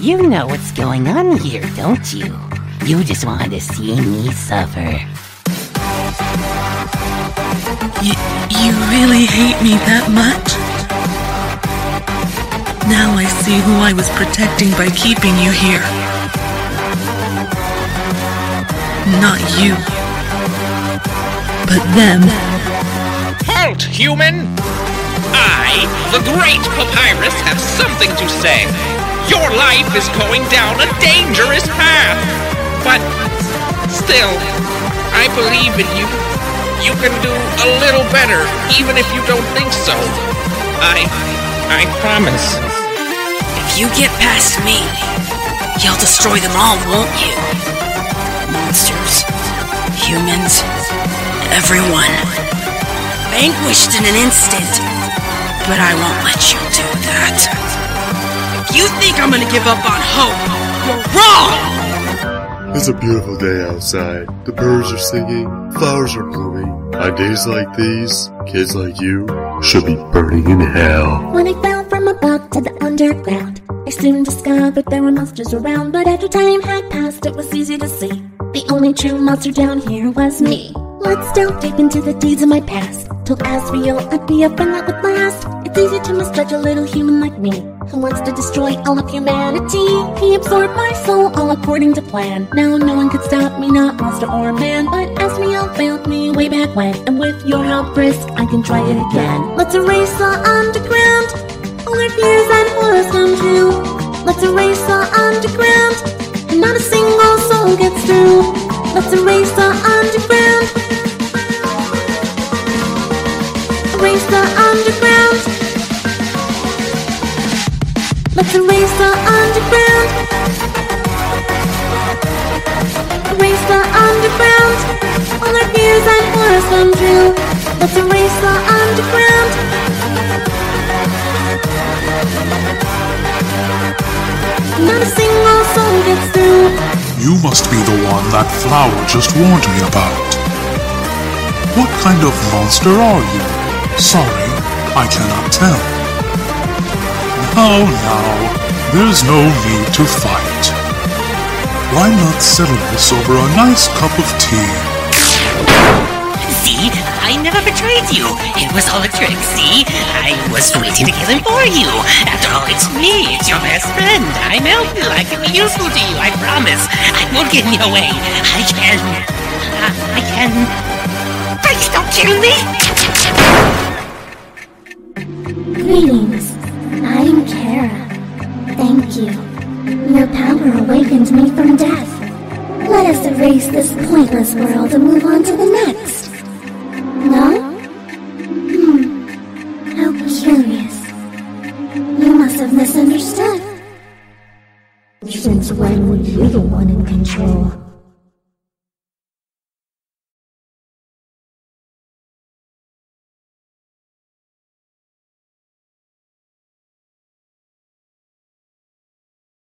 You know what's going on here, don't you? You just want to see me suffer. You, you really hate me that much? Now I see who I was protecting by keeping you here. Not you. But them. Halt, human! I, the great Papyrus, have something to say. Your life is going down a dangerous path. But still, I believe in you. You can do a little better, even if you don't think so. I. I promise. If you get past me, you'll destroy them all, won't you? Monsters, humans, everyone. Vanquished in an instant. But I won't let you do that. If you think I'm gonna give up on hope, you're wrong! It's a beautiful day outside. The birds are singing, flowers are blooming. On days like these, kids like you should be burning in hell. When I fell from above to the underground, I soon discovered there were monsters around. But after time had passed, it was easy to see. The only true monster down here was me. Let's delve deep into the deeds of my past. Told Asriel I'd be a friend that would last. It's easy to misjudge a little human like me who wants to destroy all of humanity. He absorbed my soul all according to plan. Now no one could stop me, not monster or man. But Asriel failed me way back when, and with your help, Frisk, I can try it again. Let's erase the underground. All our fears and horrors come. Let's erase the underground. And not a single soul gets through. Let's erase Erase the underground. Let's erase the underground. Erase the underground. All our fears and horrors come. Let's erase the underground. Not a single soul gets through. You must be the one that flower just warned me about. What kind of monster are you? Sorry, I cannot tell. Now, now, there's no need to fight. Why not settle this over a nice cup of tea? See? I never betrayed you. It was all a trick, see? I was waiting to kill him for you. After all, it's me. It's your best friend. I'm helpful. I can be useful to you. I promise. I won't get in your way. I can. I, I can. Please don't kill me! Greetings. I'm Chara. Thank you. Your power awakened me from death. Let us erase this pointless world and move on to the next. No? Hmm. How curious. You must have misunderstood. Since when were you the one in control?